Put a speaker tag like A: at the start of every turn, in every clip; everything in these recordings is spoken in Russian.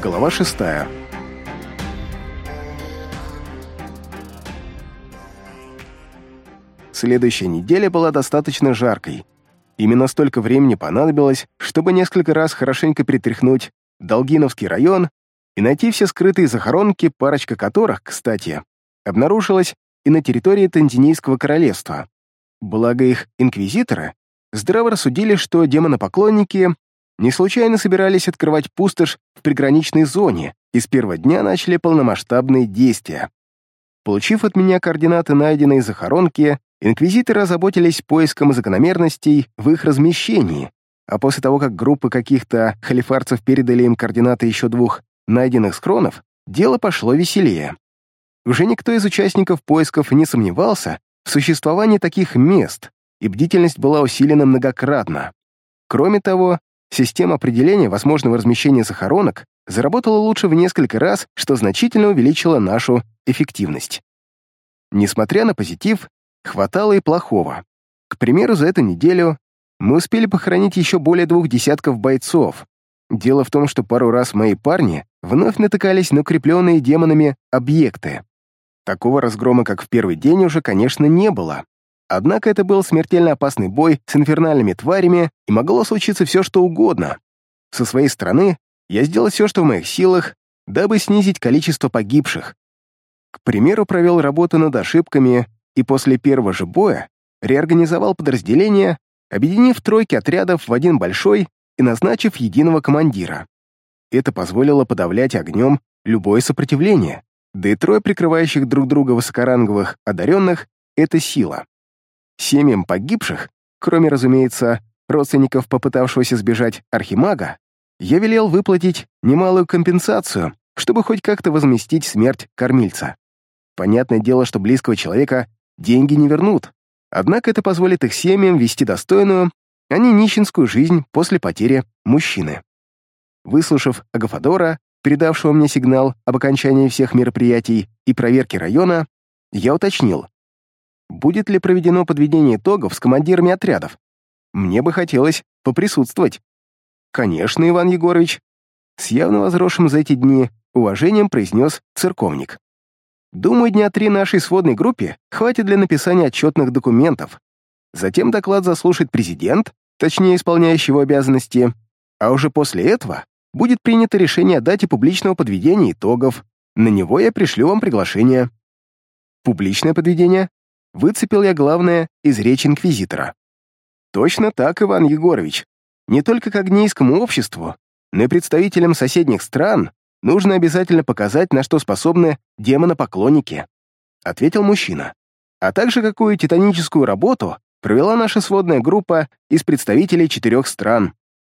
A: Глава шестая. Следующая неделя была достаточно жаркой. Именно столько времени понадобилось, чтобы несколько раз хорошенько перетряхнуть Долгиновский район и найти все скрытые захоронки, парочка которых, кстати, обнаружилась и на территории Танзинийского королевства. Благо их инквизиторы здраво рассудили, что демонопоклонники не случайно собирались открывать пустошь в приграничной зоне и с первого дня начали полномасштабные действия. Получив от меня координаты найденной захоронки, инквизиторы озаботились поиском закономерностей в их размещении, а после того, как группы каких-то халифарцев передали им координаты еще двух найденных скронов, дело пошло веселее. Уже никто из участников поисков не сомневался в существовании таких мест, и бдительность была усилена многократно. Кроме того, Система определения возможного размещения захоронок заработала лучше в несколько раз, что значительно увеличило нашу эффективность. Несмотря на позитив, хватало и плохого. К примеру, за эту неделю мы успели похоронить еще более двух десятков бойцов. Дело в том, что пару раз мои парни вновь натыкались на укрепленные демонами объекты. Такого разгрома, как в первый день, уже, конечно, не было, Однако это был смертельно опасный бой с инфернальными тварями, и могло случиться все, что угодно. Со своей стороны, я сделал все, что в моих силах, дабы снизить количество погибших. К примеру, провел работу над ошибками и после первого же боя реорганизовал подразделение, объединив тройки отрядов в один большой и назначив единого командира. Это позволило подавлять огнем любое сопротивление, да и трое прикрывающих друг друга высокоранговых одаренных — это сила. Семьям погибших, кроме, разумеется, родственников попытавшегося сбежать архимага, я велел выплатить немалую компенсацию, чтобы хоть как-то возместить смерть кормильца. Понятное дело, что близкого человека деньги не вернут, однако это позволит их семьям вести достойную, а не нищенскую жизнь после потери мужчины. Выслушав Агафадора, передавшего мне сигнал об окончании всех мероприятий и проверки района, я уточнил, будет ли проведено подведение итогов с командирами отрядов. Мне бы хотелось поприсутствовать. Конечно, Иван Егорович. С явно возросшим за эти дни уважением произнес церковник. Думаю, дня три нашей сводной группе хватит для написания отчетных документов. Затем доклад заслушает президент, точнее, исполняющий его обязанности, а уже после этого будет принято решение о дате публичного подведения итогов. На него я пришлю вам приглашение. Публичное подведение? Выцепил я главное из речи инквизитора. Точно так, Иван Егорович. Не только к агнейскому обществу, но и представителям соседних стран нужно обязательно показать, на что способны демонопоклонники, ответил мужчина. А также какую титаническую работу провела наша сводная группа из представителей четырех стран.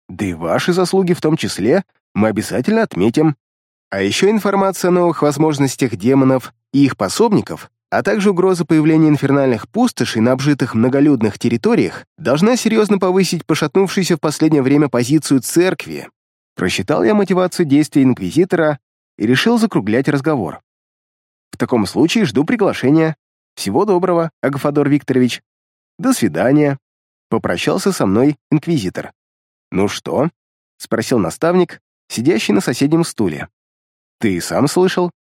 A: Да и ваши заслуги в том числе мы обязательно отметим. А еще информация о новых возможностях демонов и их пособников а также угроза появления инфернальных пустошей на обжитых многолюдных территориях должна серьезно повысить пошатнувшуюся в последнее время позицию церкви. Просчитал я мотивацию действий инквизитора и решил закруглять разговор. В таком случае жду приглашения. Всего доброго, Агафадор Викторович. До свидания. Попрощался со мной инквизитор. Ну что? Спросил наставник, сидящий на соседнем стуле. Ты сам слышал?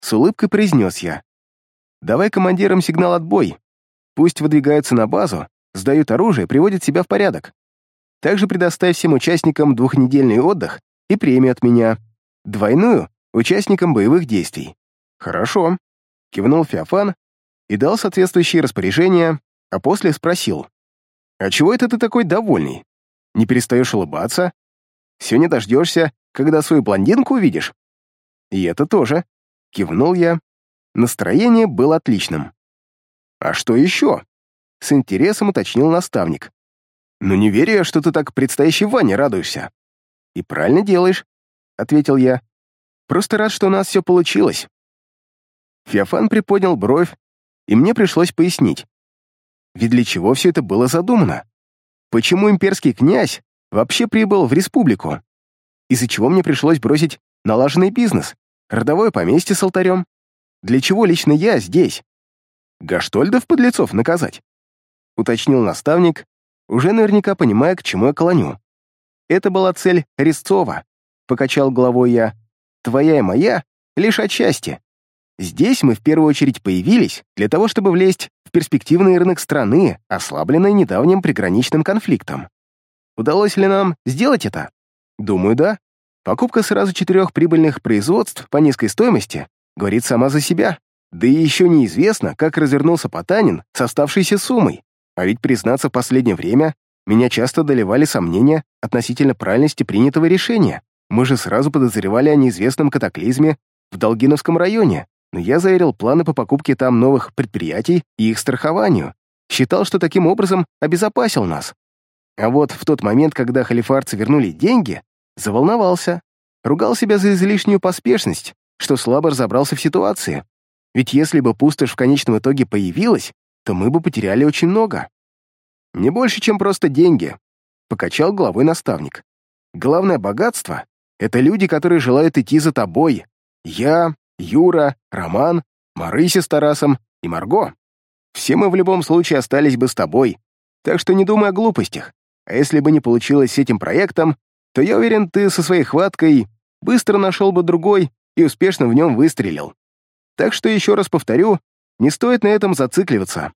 A: С улыбкой произнес я. Давай командирам сигнал «отбой». Пусть выдвигаются на базу, сдают оружие, приводят себя в порядок. Также предоставь всем участникам двухнедельный отдых и премию от меня. Двойную участникам боевых действий. Хорошо. Кивнул Феофан и дал соответствующие распоряжения, а после спросил. «А чего это ты такой довольный? Не перестаешь улыбаться? Все не дождешься, когда свою блондинку увидишь?» «И это тоже», — кивнул я Настроение было отличным. «А что еще?» — с интересом уточнил наставник. «Ну не верю я, что ты так предстоящей Ване радуешься». «И правильно делаешь», — ответил я. «Просто рад, что у нас все получилось». Феофан приподнял бровь, и мне пришлось пояснить. Ведь для чего все это было задумано? Почему имперский князь вообще прибыл в республику? Из-за чего мне пришлось бросить налаженный бизнес, родовое поместье с алтарем? Для чего лично я здесь? Гаштольдов подлецов наказать? Уточнил наставник, уже наверняка понимая, к чему я клоню. Это была цель Резцова, покачал головой я. твоя и моя, лишь отчасти. Здесь мы в первую очередь появились для того, чтобы влезть в перспективный рынок страны, ослабленной недавним приграничным конфликтом. Удалось ли нам сделать это? Думаю, да. Покупка сразу четырех прибыльных производств по низкой стоимости говорит сама за себя. Да и еще неизвестно, как развернулся Потанин с оставшейся суммой. А ведь, признаться, в последнее время меня часто доливали сомнения относительно правильности принятого решения. Мы же сразу подозревали о неизвестном катаклизме в Долгиновском районе, но я заверил планы по покупке там новых предприятий и их страхованию. Считал, что таким образом обезопасил нас. А вот в тот момент, когда халифарцы вернули деньги, заволновался. Ругал себя за излишнюю поспешность, что слабо разобрался в ситуации. Ведь если бы пустошь в конечном итоге появилась, то мы бы потеряли очень много. Не больше, чем просто деньги, покачал головой наставник. Главное богатство — это люди, которые желают идти за тобой. Я, Юра, Роман, Марыся с Тарасом и Марго. Все мы в любом случае остались бы с тобой, так что не думай о глупостях. А если бы не получилось с этим проектом, то я уверен, ты со своей хваткой быстро нашел бы другой и успешно в нем выстрелил. Так что еще раз повторю, не стоит на этом зацикливаться.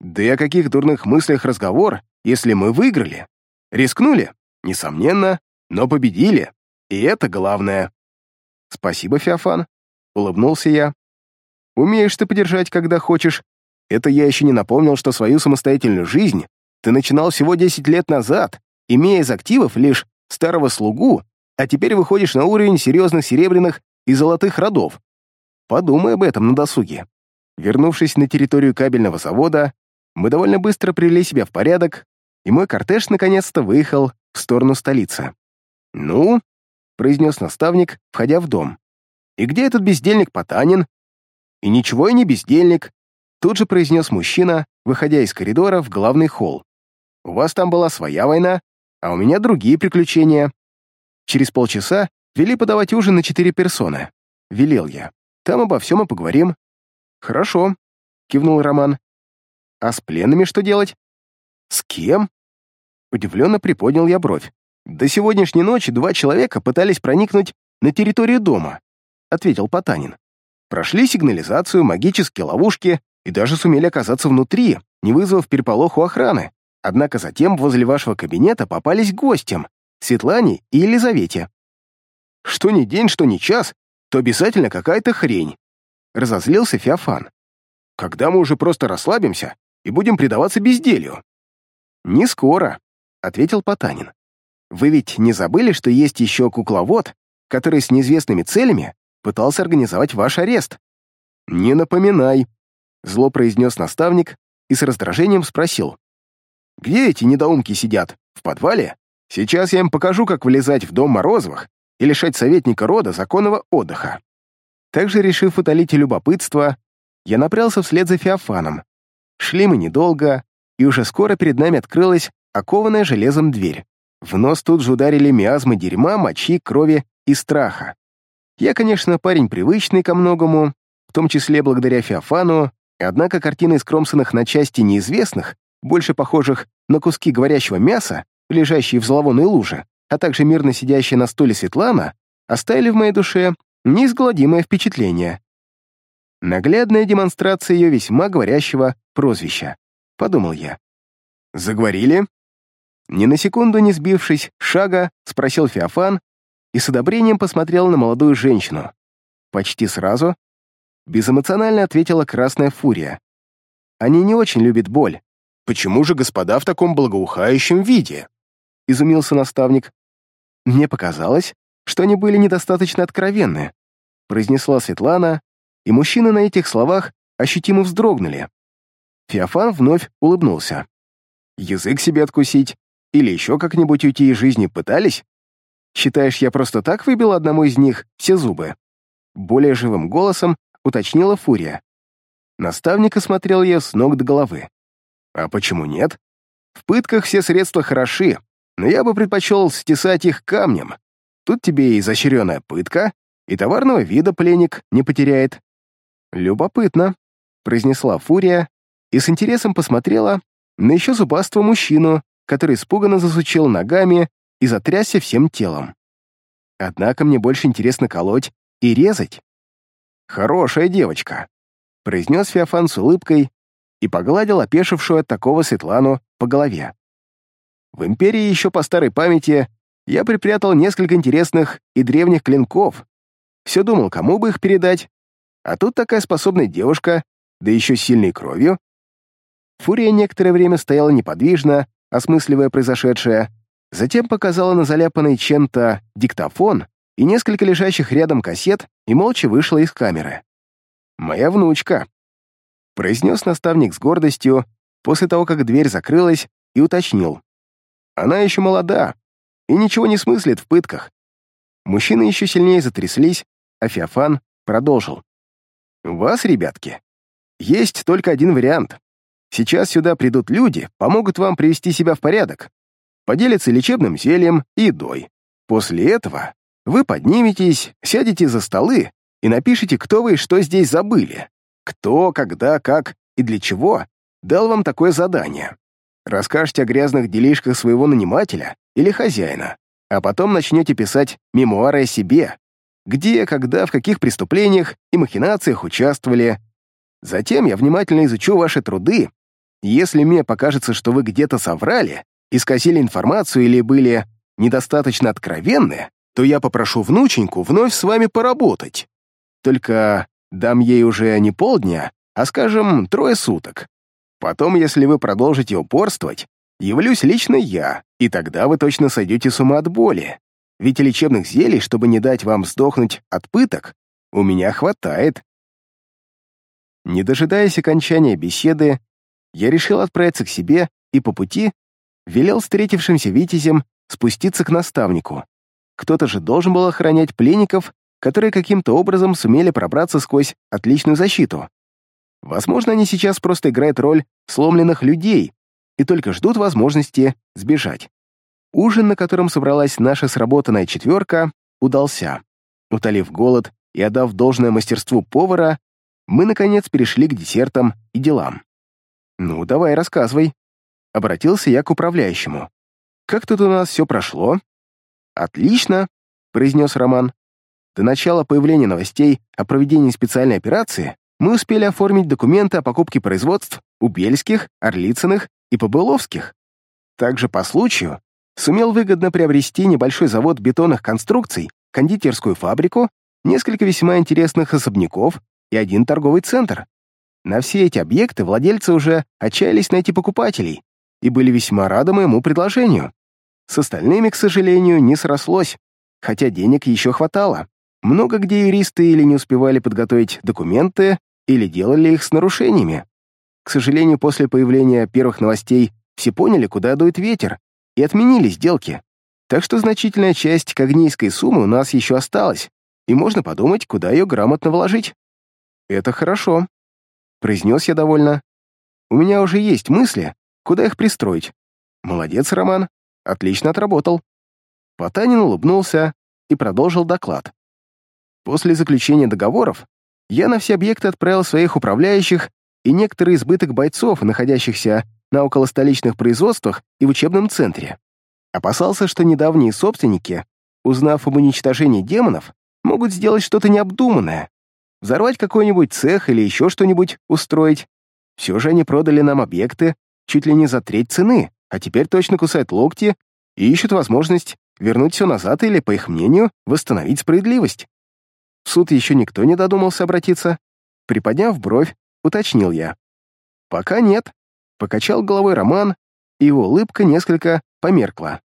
A: Да и о каких дурных мыслях разговор, если мы выиграли? Рискнули? Несомненно, но победили. И это главное. Спасибо, Феофан. Улыбнулся я. Умеешь ты подержать, когда хочешь. Это я еще не напомнил, что свою самостоятельную жизнь ты начинал всего 10 лет назад, имея из активов лишь старого слугу, а теперь выходишь на уровень серьезных серебряных и золотых родов. Подумай об этом на досуге. Вернувшись на территорию кабельного завода, мы довольно быстро привели себя в порядок, и мой кортеж наконец-то выехал в сторону столицы. «Ну?» — произнес наставник, входя в дом. «И где этот бездельник Потанин?» «И ничего и не бездельник», — тут же произнес мужчина, выходя из коридора в главный холл. «У вас там была своя война, а у меня другие приключения». Через полчаса вели подавать ужин на четыре персоны. Велел я. Там обо всем и поговорим. «Хорошо», — кивнул Роман. «А с пленными что делать?» «С кем?» Удивленно приподнял я бровь. «До сегодняшней ночи два человека пытались проникнуть на территорию дома», — ответил Потанин. «Прошли сигнализацию, магические ловушки и даже сумели оказаться внутри, не вызвав переполох у охраны. Однако затем возле вашего кабинета попались гостям, Светлане и Елизавете. Что ни день, что ни час, то обязательно какая-то хрень. Разозлился Феофан. Когда мы уже просто расслабимся и будем предаваться безделью? Не скоро, ответил Потанин. Вы ведь не забыли, что есть еще кукловод, который с неизвестными целями пытался организовать ваш арест? Не напоминай, зло произнес наставник и с раздражением спросил. Где эти недоумки сидят? В подвале? Сейчас я им покажу, как вылезать в дом Морозовых и лишать советника рода законного отдыха. Также, решив утолить любопытство, я напрялся вслед за Феофаном. Шли мы недолго, и уже скоро перед нами открылась окованная железом дверь. В нос тут же ударили миазмы дерьма, мочи, крови и страха. Я, конечно, парень привычный ко многому, в том числе благодаря Феофану, однако картины из кромсанных на части неизвестных больше похожих на куски говорящего мяса, лежащие в зловонной луже, а также мирно сидящая на стуле Светлана, оставили в моей душе неизгладимое впечатление. Наглядная демонстрация ее весьма говорящего прозвища, подумал я. «Заговорили?» Ни на секунду не сбившись шага, спросил Феофан и с одобрением посмотрел на молодую женщину. Почти сразу безэмоционально ответила Красная Фурия. Они не очень любят боль, «Почему же господа в таком благоухающем виде?» — изумился наставник. «Мне показалось, что они были недостаточно откровенны», — произнесла Светлана, и мужчины на этих словах ощутимо вздрогнули. Феофан вновь улыбнулся. «Язык себе откусить? Или еще как-нибудь уйти из жизни пытались? Считаешь, я просто так выбил одному из них все зубы?» Более живым голосом уточнила Фурия. Наставник осмотрел ее с ног до головы. А почему нет? В пытках все средства хороши, но я бы предпочел стесать их камнем. Тут тебе и изощренная пытка, и товарного вида пленник не потеряет. Любопытно, произнесла Фурия и с интересом посмотрела на еще зубастого мужчину, который испуганно засучил ногами и затрясся всем телом. Однако мне больше интересно колоть и резать. «Хорошая девочка», — произнес Феофан с улыбкой и погладил опешившую от такого Светлану по голове. В Империи еще по старой памяти я припрятал несколько интересных и древних клинков. Все думал, кому бы их передать. А тут такая способная девушка, да еще сильной кровью. Фурия некоторое время стояла неподвижно, осмысливая произошедшее, затем показала на заляпанный чем-то диктофон и несколько лежащих рядом кассет и молча вышла из камеры. «Моя внучка», — произнес наставник с гордостью после того, как дверь закрылась, и уточнил. «Она еще молода и ничего не смыслит в пытках». Мужчины еще сильнее затряслись, а Феофан продолжил. «У вас, ребятки, есть только один вариант. Сейчас сюда придут люди, помогут вам привести себя в порядок, поделятся лечебным зельем и едой. После этого вы подниметесь, сядете за столы и напишите, кто вы и что здесь забыли. Кто, когда, как и для чего дал вам такое задание. Расскажете о грязных делишках своего нанимателя или хозяина, а потом начнете писать мемуары о себе, где, когда, в каких преступлениях и махинациях участвовали. Затем я внимательно изучу ваши труды если мне покажется, что вы где-то соврали, исказили информацию или были недостаточно откровенны, то я попрошу внученьку вновь с вами поработать. Только дам ей уже не полдня, а, скажем, трое суток. Потом, если вы продолжите упорствовать, явлюсь лично я, и тогда вы точно сойдете с ума от боли. Ведь лечебных зелий, чтобы не дать вам сдохнуть от пыток, у меня хватает. Не дожидаясь окончания беседы, я решил отправиться к себе и по пути велел встретившимся витязям спуститься к наставнику. Кто-то же должен был охранять пленников, которые каким-то образом сумели пробраться сквозь отличную защиту. Возможно, они сейчас просто играют роль сломленных людей и только ждут возможности сбежать. Ужин, на котором собралась наша сработанная четверка, удался. Утолив голод и отдав должное мастерству повара, мы, наконец, перешли к десертам и делам. «Ну, давай, рассказывай». Обратился я к управляющему. «Как тут у нас все прошло?» «Отлично», — произнес Роман. До начала появления новостей о проведении специальной операции мы успели оформить документы о покупке производств у Бельских, Орлицыных и Побыловских. Также по случаю сумел выгодно приобрести небольшой завод бетонных конструкций, кондитерскую фабрику, несколько весьма интересных особняков и один торговый центр. На все эти объекты владельцы уже отчаялись найти покупателей и были весьма рады моему предложению. С остальными, к сожалению, не срослось, хотя денег еще хватало. Много где юристы или не успевали подготовить документы, или делали их с нарушениями. К сожалению, после появления первых новостей все поняли, куда дует ветер, и отменили сделки. Так что значительная часть когнийской суммы у нас еще осталась, и можно подумать, куда ее грамотно вложить. Это хорошо, произнес я довольно. У меня уже есть мысли, куда их пристроить. Молодец, Роман, отлично отработал. Потанин улыбнулся и продолжил доклад. После заключения договоров я на все объекты отправил своих управляющих и некоторый избыток бойцов, находящихся на околостоличных производствах и в учебном центре. Опасался, что недавние собственники, узнав об уничтожении демонов, могут сделать что-то необдуманное, взорвать какой-нибудь цех или еще что-нибудь устроить. Все же они продали нам объекты чуть ли не за треть цены, а теперь точно кусают локти и ищут возможность вернуть все назад или, по их мнению, восстановить справедливость. Суд еще никто не додумался обратиться. Приподняв бровь, уточнил я. «Пока нет», — покачал головой Роман, и его улыбка несколько померкла.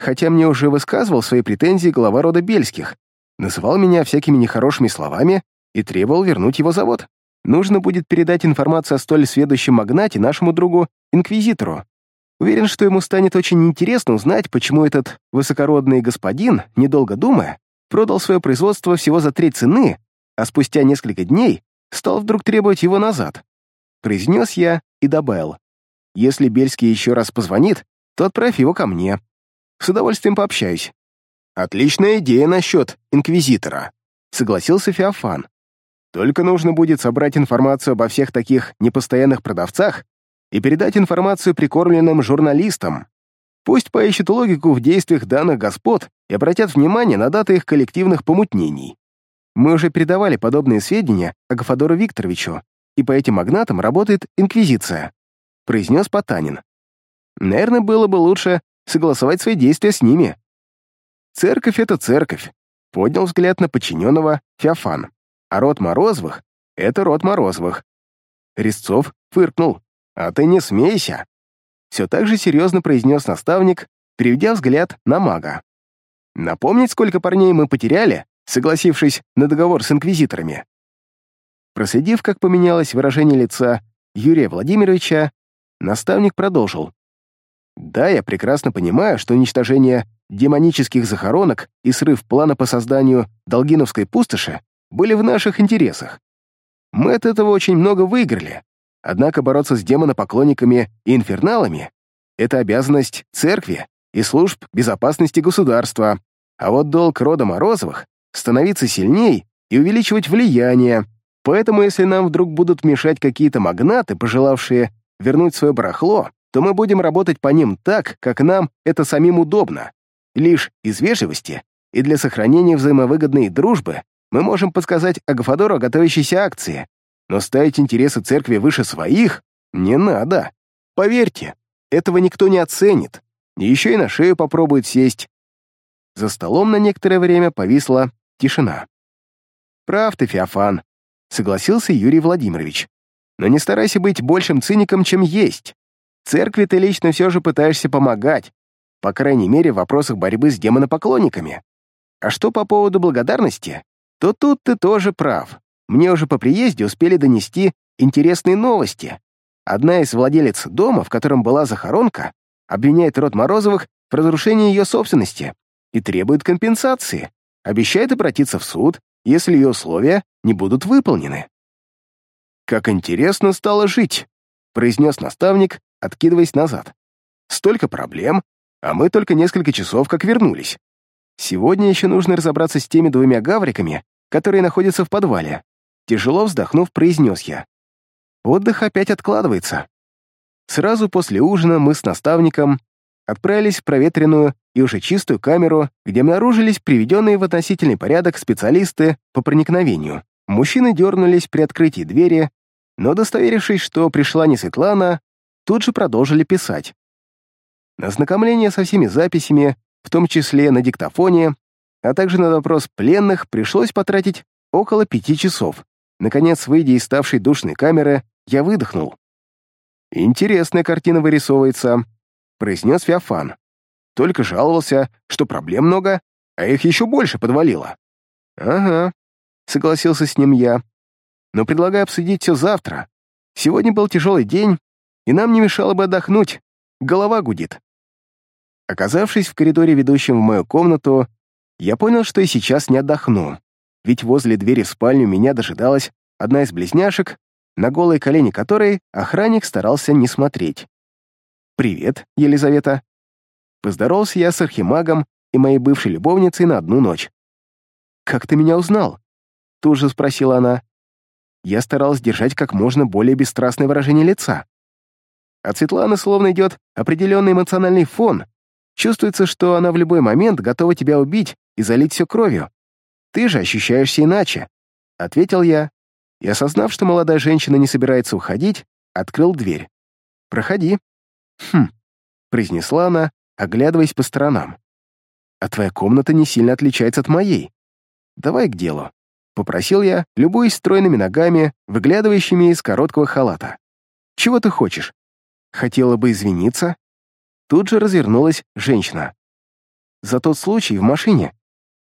A: Хотя мне уже высказывал свои претензии глава рода Бельских, называл меня всякими нехорошими словами и требовал вернуть его завод. Нужно будет передать информацию о столь сведущем магнате нашему другу, инквизитору. Уверен, что ему станет очень интересно узнать, почему этот высокородный господин, недолго думая, продал свое производство всего за треть цены, а спустя несколько дней стал вдруг требовать его назад. Произнес я и добавил. Если Бельский еще раз позвонит, то отправь его ко мне. С удовольствием пообщаюсь. Отличная идея насчет инквизитора, согласился Феофан. Только нужно будет собрать информацию обо всех таких непостоянных продавцах и передать информацию прикормленным журналистам. Пусть поищут логику в действиях данных господ и обратят внимание на даты их коллективных помутнений. Мы уже передавали подобные сведения Агафадору Викторовичу, и по этим магнатам работает Инквизиция», — произнес Потанин. «Наверное, было бы лучше согласовать свои действия с ними». «Церковь — это церковь», — поднял взгляд на подчиненного Феофан. «А род Морозовых — это род Морозовых». Резцов фыркнул. «А ты не смейся!» Все так же серьезно произнес наставник, переведя взгляд на мага. «Напомнить, сколько парней мы потеряли, согласившись на договор с инквизиторами?» Проследив, как поменялось выражение лица Юрия Владимировича, наставник продолжил. «Да, я прекрасно понимаю, что уничтожение демонических захоронок и срыв плана по созданию Долгиновской пустоши были в наших интересах. Мы от этого очень много выиграли, однако бороться с демонопоклонниками и инферналами — это обязанность церкви и служб безопасности государства, а вот долг рода Морозовых — становиться сильней и увеличивать влияние, поэтому если нам вдруг будут мешать какие-то магнаты, пожелавшие вернуть свое барахло, то мы будем работать по ним так, как нам это самим удобно. Лишь из вежливости и для сохранения взаимовыгодной дружбы мы можем подсказать Агафадору о готовящейся акции, но ставить интересы церкви выше своих не надо. Поверьте, этого никто не оценит, и еще и на шею попробует сесть. За столом на некоторое время повисла тишина. «Прав ты, Феофан», — согласился Юрий Владимирович. «Но не старайся быть большим циником, чем есть. Церкви ты лично все же пытаешься помогать, по крайней мере, в вопросах борьбы с демонопоклонниками. А что по поводу благодарности, то тут ты тоже прав. Мне уже по приезде успели донести интересные новости. Одна из владелец дома, в котором была захоронка, обвиняет род Морозовых в разрушении ее собственности и требует компенсации, обещает обратиться в суд, если ее условия не будут выполнены. «Как интересно стало жить», — произнес наставник, откидываясь назад. «Столько проблем, а мы только несколько часов как вернулись. Сегодня еще нужно разобраться с теми двумя гавриками, которые находятся в подвале. Тяжело вздохнув, произнес я. Отдых опять откладывается. Сразу после ужина мы с наставником отправились в проветренную и уже чистую камеру, где обнаружились приведенные в относительный порядок специалисты по проникновению. Мужчины дернулись при открытии двери, но, удостоверившись, что пришла не Светлана, тут же продолжили писать. На ознакомление со всеми записями, в том числе на диктофоне, а также на допрос пленных, пришлось потратить около пяти часов. Наконец, выйдя из ставшей душной камеры, я выдохнул. «Интересная картина вырисовывается», — произнес Феофан. Только жаловался, что проблем много, а их еще больше подвалило. «Ага», — согласился с ним я. «Но предлагаю обсудить все завтра. Сегодня был тяжелый день, и нам не мешало бы отдохнуть. Голова гудит». Оказавшись в коридоре, ведущем в мою комнату, я понял, что и сейчас не отдохну, ведь возле двери в спальню меня дожидалась одна из близняшек, на голые колени которой охранник старался не смотреть. «Привет, Елизавета». Поздоровался я с архимагом и моей бывшей любовницей на одну ночь. «Как ты меня узнал?» Тут же спросила она. Я старалась держать как можно более бесстрастное выражение лица. От Светланы словно идет определенный эмоциональный фон. Чувствуется, что она в любой момент готова тебя убить и залить все кровью. Ты же ощущаешься иначе», — ответил я, и, осознав, что молодая женщина не собирается уходить, открыл дверь. «Проходи». «Хм», — произнесла она, оглядываясь по сторонам. «А твоя комната не сильно отличается от моей. Давай к делу», — попросил я, любуясь стройными ногами, выглядывающими из короткого халата. «Чего ты хочешь? Хотела бы извиниться?» Тут же развернулась женщина. «За тот случай в машине.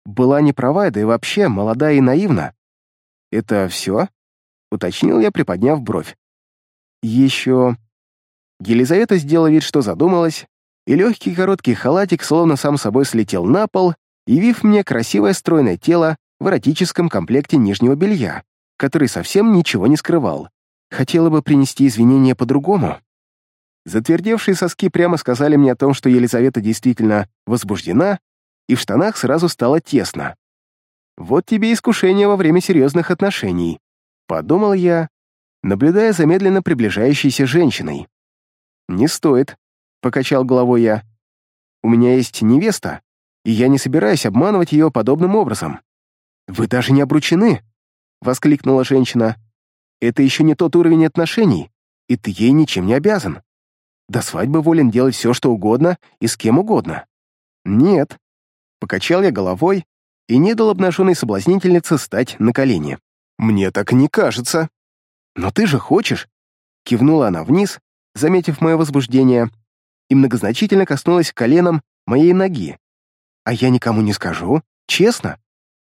A: Была не права, да и вообще молодая и наивна. Это все?» — уточнил я, приподняв бровь. «Еще...» Елизавета сделала вид, что задумалась, и легкий короткий халатик словно сам собой слетел на пол, явив мне красивое стройное тело в эротическом комплекте нижнего белья, который совсем ничего не скрывал. Хотела бы принести извинения по-другому. Затвердевшие соски прямо сказали мне о том, что Елизавета действительно возбуждена, и в штанах сразу стало тесно. Вот тебе искушение во время серьезных отношений. Подумал я, наблюдая за медленно приближающейся женщиной. «Не стоит», — покачал головой я. «У меня есть невеста, и я не собираюсь обманывать ее подобным образом. «Вы даже не обручены!» — воскликнула женщина. «Это еще не тот уровень отношений, и ты ей ничем не обязан. До свадьбы волен делать все, что угодно и с кем угодно». «Нет». Покачал я головой и не дал обнаженной соблазнительнице стать на колени. «Мне так не кажется». «Но ты же хочешь?» Кивнула она вниз, заметив мое возбуждение, и многозначительно коснулась коленом моей ноги. «А я никому не скажу, честно.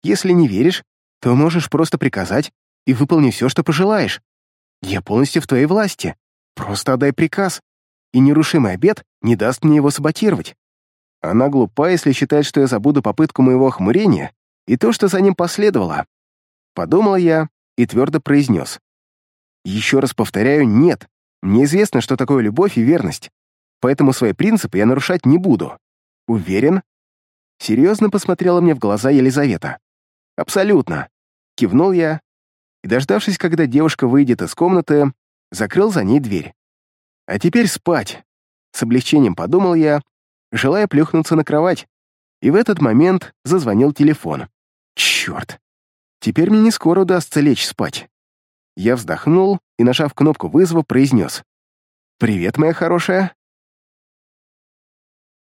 A: Если не веришь, то можешь просто приказать и выполни все, что пожелаешь. Я полностью в твоей власти. Просто отдай приказ, и нерушимый обед не даст мне его саботировать. Она глупа, если считает, что я забуду попытку моего охмурения и то, что за ним последовало. Подумал я и твердо произнес. Еще раз повторяю, нет. Мне известно, что такое любовь и верность, поэтому свои принципы я нарушать не буду. Уверен? Серьезно посмотрела мне в глаза Елизавета. Абсолютно. Кивнул я и, дождавшись, когда девушка выйдет из комнаты, закрыл за ней дверь. А теперь спать. С облегчением подумал я, желая плюхнуться на кровать. И в этот момент зазвонил телефон. Черт. Теперь мне не скоро удастся лечь спать. Я вздохнул и, нажав кнопку вызова, произнес. «Привет, моя хорошая».